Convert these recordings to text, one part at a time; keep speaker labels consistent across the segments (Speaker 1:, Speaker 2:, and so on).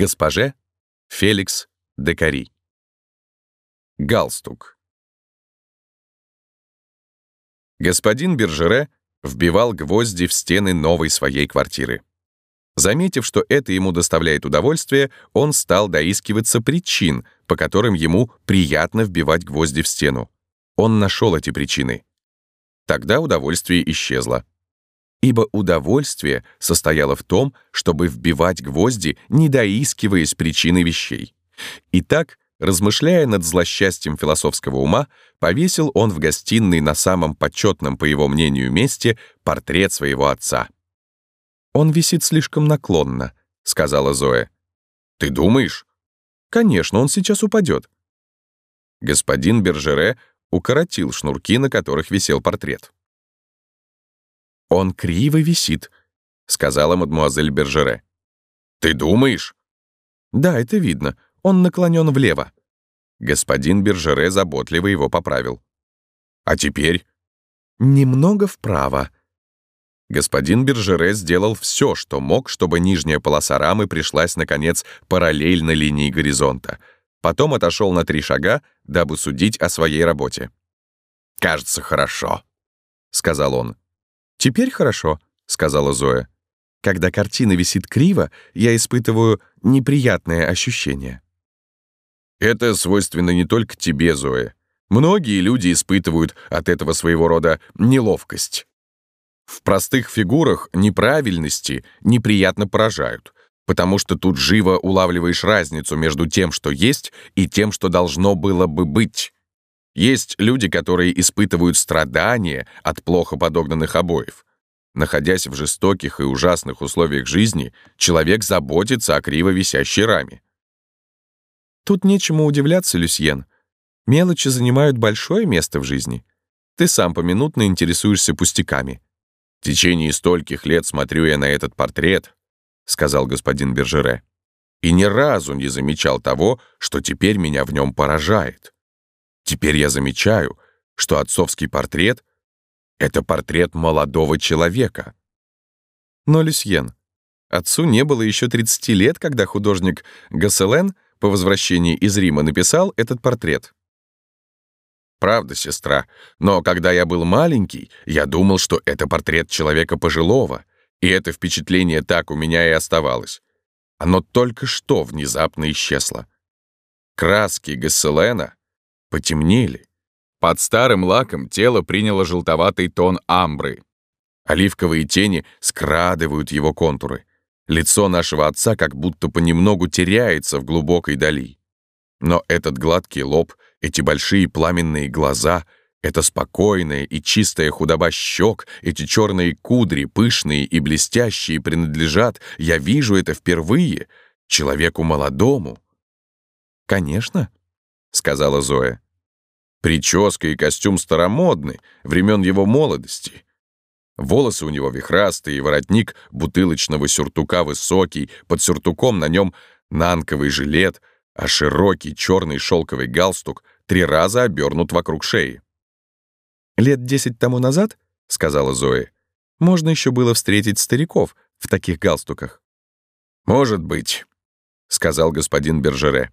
Speaker 1: Госпоже Феликс Декари. Галстук. Господин Бержере вбивал гвозди в стены новой своей квартиры. Заметив, что это ему доставляет удовольствие, он стал доискиваться причин, по которым ему приятно вбивать гвозди в стену. Он нашел эти причины. Тогда удовольствие исчезло. Ибо удовольствие состояло в том, чтобы вбивать гвозди, не доискиваясь причины вещей. Итак, размышляя над злосчастьем философского ума, повесил он в гостиной на самом почетном, по его мнению, месте портрет своего отца. «Он висит слишком наклонно», — сказала Зоя. «Ты думаешь?» «Конечно, он сейчас упадет». Господин Бержере укоротил шнурки, на которых висел портрет. «Он криво висит», — сказала мадмуазель Бержере. «Ты думаешь?» «Да, это видно. Он наклонен влево». Господин Бержере заботливо его поправил. «А теперь?» «Немного вправо». Господин Бержере сделал все, что мог, чтобы нижняя полоса рамы пришлась, наконец, параллельно линии горизонта. Потом отошел на три шага, дабы судить о своей работе. «Кажется, хорошо», — сказал он. «Теперь хорошо», — сказала Зоя. «Когда картина висит криво, я испытываю неприятное ощущение». Это свойственно не только тебе, Зоя. Многие люди испытывают от этого своего рода неловкость. В простых фигурах неправильности неприятно поражают, потому что тут живо улавливаешь разницу между тем, что есть, и тем, что должно было бы быть. Есть люди, которые испытывают страдания от плохо подогнанных обоев. Находясь в жестоких и ужасных условиях жизни, человек заботится о криво висящей раме. Тут нечему удивляться, Люсьен. Мелочи занимают большое место в жизни. Ты сам поминутно интересуешься пустяками. В течение стольких лет смотрю я на этот портрет, сказал господин Бержере, и ни разу не замечал того, что теперь меня в нем поражает. Теперь я замечаю, что отцовский портрет — это портрет молодого человека. Но, Люсьен, отцу не было еще 30 лет, когда художник Гасселен по возвращении из Рима написал этот портрет. Правда, сестра, но когда я был маленький, я думал, что это портрет человека пожилого, и это впечатление так у меня и оставалось. Оно только что внезапно исчезло. Краски Гасселена потемнели. Под старым лаком тело приняло желтоватый тон амбры. Оливковые тени скрадывают его контуры. Лицо нашего отца как будто понемногу теряется в глубокой дали. Но этот гладкий лоб, эти большие пламенные глаза, это спокойная и чистая худоба щек, эти черные кудри, пышные и блестящие, принадлежат, я вижу это впервые, человеку молодому. «Конечно», — сказала Зоя. Прическа и костюм старомодны, времен его молодости. Волосы у него вихрастые, воротник бутылочного сюртука высокий, под сюртуком на нем нанковый жилет, а широкий черный шелковый галстук три раза обернут вокруг шеи. «Лет десять тому назад, — сказала Зоя, — можно еще было встретить стариков в таких галстуках». «Может быть», — сказал господин Бержере.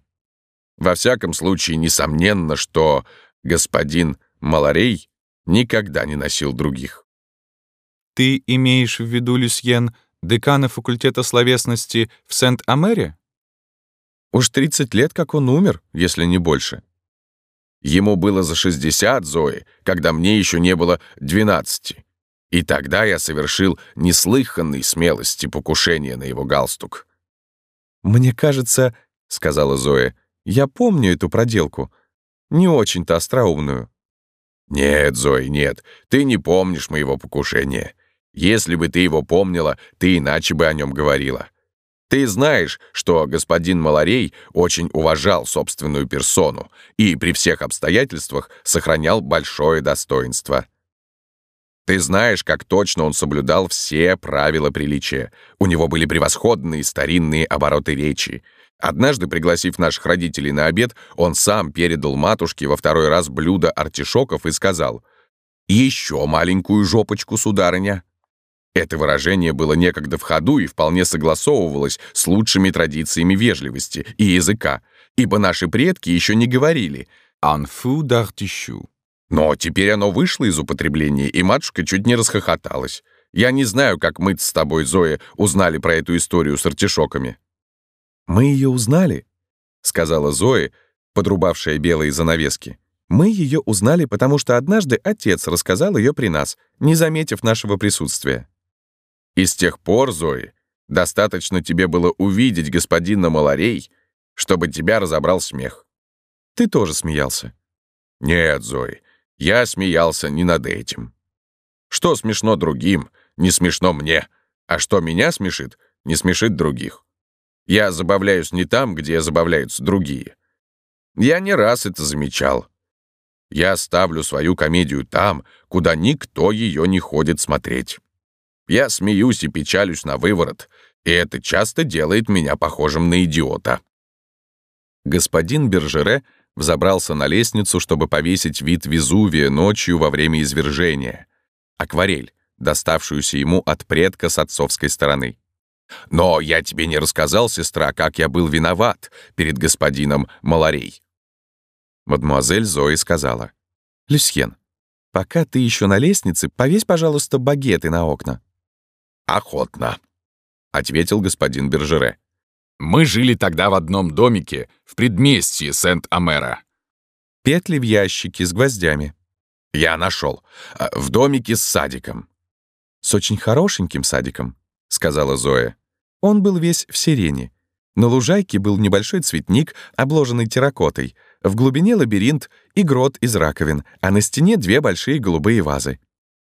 Speaker 1: «Во всяком случае, несомненно, что господин Маларей никогда не носил других.
Speaker 2: Ты имеешь в виду, Люсьен, декана факультета словесности в Сент-Амере?
Speaker 1: Уж 30 лет, как он умер, если не больше. Ему было за 60, Зои, когда мне еще не было 12. И тогда я совершил неслыханной смелости покушение на его галстук. «Мне кажется, — сказала Зоя, — я помню эту проделку не очень-то остроумную».
Speaker 3: «Нет, Зои, нет, ты не помнишь моего покушения. Если бы ты его помнила, ты иначе бы о нем говорила. Ты знаешь, что господин Маларей очень уважал собственную персону и при всех обстоятельствах сохранял большое достоинство. Ты знаешь, как точно он соблюдал все правила приличия. У него были превосходные старинные обороты речи — Однажды, пригласив наших родителей на обед, он сам передал матушке во второй раз блюдо артишоков и сказал «Еще маленькую жопочку, сударыня». Это выражение было некогда в ходу и вполне согласовывалось с лучшими традициями вежливости и языка, ибо наши предки еще не говорили
Speaker 2: «un fou d'artichaut».
Speaker 3: Но теперь оно вышло из употребления, и матушка чуть не расхохоталась. Я не знаю, как мы с тобой, Зоя, узнали про эту историю с артишоками.
Speaker 1: «Мы ее узнали», — сказала Зоя, подрубавшая белые занавески. «Мы ее узнали, потому что однажды отец рассказал ее при нас, не заметив нашего присутствия».
Speaker 3: И с тех пор, Зои, достаточно тебе было увидеть господина Маларей, чтобы тебя разобрал смех.
Speaker 1: Ты тоже смеялся.
Speaker 3: Нет, Зои, я смеялся не над этим. Что смешно другим, не смешно мне, а что меня смешит, не смешит других. Я забавляюсь не там, где забавляются другие. Я не раз это замечал. Я ставлю свою комедию там, куда никто ее не ходит смотреть. Я смеюсь и печалюсь на выворот, и это часто делает меня похожим на идиота.
Speaker 1: Господин Бержере взобрался на лестницу, чтобы повесить вид Везувия ночью во время извержения. Акварель, доставшуюся ему от предка с отцовской стороны. «Но я тебе не рассказал, сестра, как я был виноват перед господином Маларей». Мадемуазель Зои сказала. «Люсьен, пока ты еще на лестнице, повесь, пожалуйста, багеты на окна».
Speaker 3: «Охотно», — ответил господин Бержере.
Speaker 2: Мы жили тогда в одном домике в предместье Сент-Амера.
Speaker 1: Петли в ящике с гвоздями.
Speaker 3: Я нашел. А, в домике с садиком.
Speaker 1: С очень хорошеньким садиком, сказала Зоя. Он был весь в сирене. На лужайке был небольшой цветник, обложенный терракотой. В глубине лабиринт и грот из раковин, а на стене две большие голубые вазы.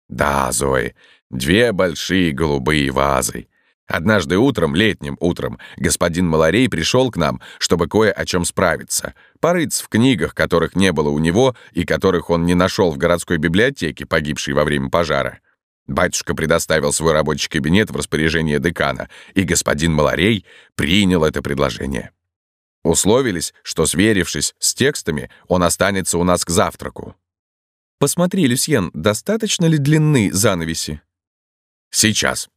Speaker 3: Да, Зои, две большие голубые вазы. Однажды утром, летним утром, господин Маларей пришел к нам, чтобы кое о чем справиться, порыться в книгах, которых не было у него и которых он не нашел в городской библиотеке, погибшей во время пожара. Батюшка предоставил свой рабочий кабинет в распоряжение декана, и господин Маларей принял это предложение. Условились, что, сверившись с текстами, он останется у нас к завтраку.
Speaker 1: «Посмотри, Люсьен, достаточно ли длинны занавеси?»
Speaker 3: «Сейчас»,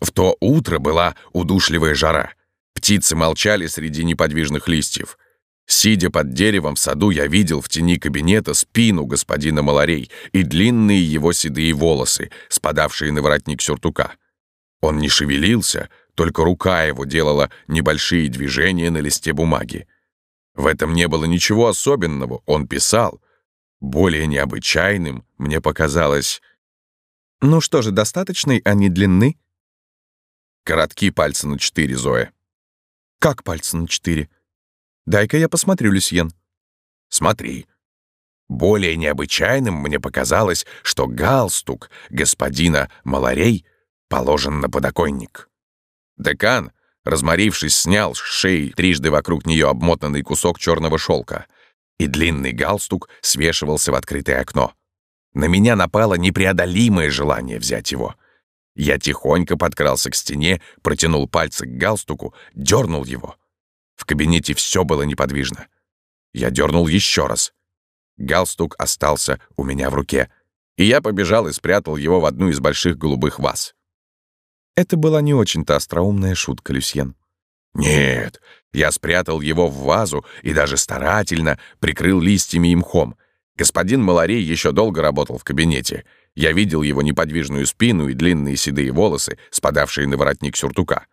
Speaker 3: в то утро была удушливая жара. Птицы молчали среди неподвижных листьев. Сидя под деревом в саду, я видел в тени кабинета спину господина Маларей и длинные его седые волосы, спадавшие на воротник сюртука. Он не шевелился, только рука его делала небольшие движения на листе бумаги. В этом не было ничего особенного, он писал. Более необычайным мне показалось...
Speaker 1: «Ну что же, достаточной они длины?»
Speaker 3: Коротки пальцы на четыре, Зоя.
Speaker 1: Как пальцы на четыре? Дай-ка я посмотрю, Люсьен.
Speaker 3: Смотри. Более необычайным мне показалось, что галстук господина Маларей положен на подоконник. Декан, разморившись, снял с шеи трижды вокруг нее обмотанный кусок черного шелка, и длинный галстук свешивался в открытое окно. На меня напало непреодолимое желание взять его — я тихонько подкрался к стене, протянул пальцы к галстуку, дернул его. В кабинете все было неподвижно. Я дернул еще раз. Галстук остался у меня в руке, и я побежал и спрятал его в одну из больших голубых ваз.
Speaker 1: Это была не очень-то остроумная шутка, Люсьен.
Speaker 3: Нет, я спрятал его в вазу и даже старательно прикрыл листьями и мхом. Господин Маларей еще долго работал в кабинете — я видел его неподвижную спину и длинные седые волосы, спадавшие на воротник сюртука.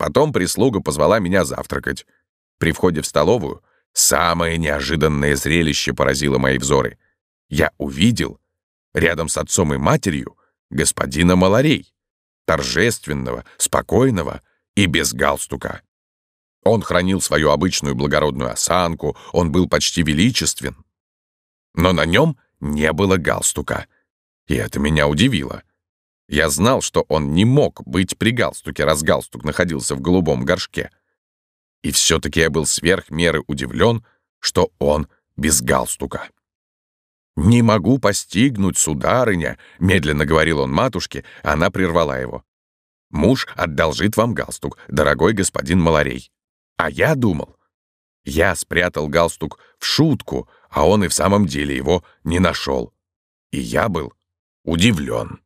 Speaker 3: Потом прислуга позвала меня завтракать. При входе в столовую самое неожиданное зрелище поразило мои взоры. Я увидел, рядом с отцом и матерью, господина Маларей, торжественного, спокойного и без галстука. Он хранил свою обычную благородную осанку, он был почти величествен. Но на нем не было галстука — и это меня удивило. Я знал, что он не мог быть при галстуке, раз галстук находился в голубом горшке. И все-таки я был сверх меры удивлен, что он без галстука. «Не могу постигнуть, сударыня», — медленно говорил он матушке, она прервала его. «Муж одолжит вам галстук, дорогой господин Маларей. А я думал. Я спрятал галстук в шутку, а он и в самом деле его не нашел. И я был удивлен.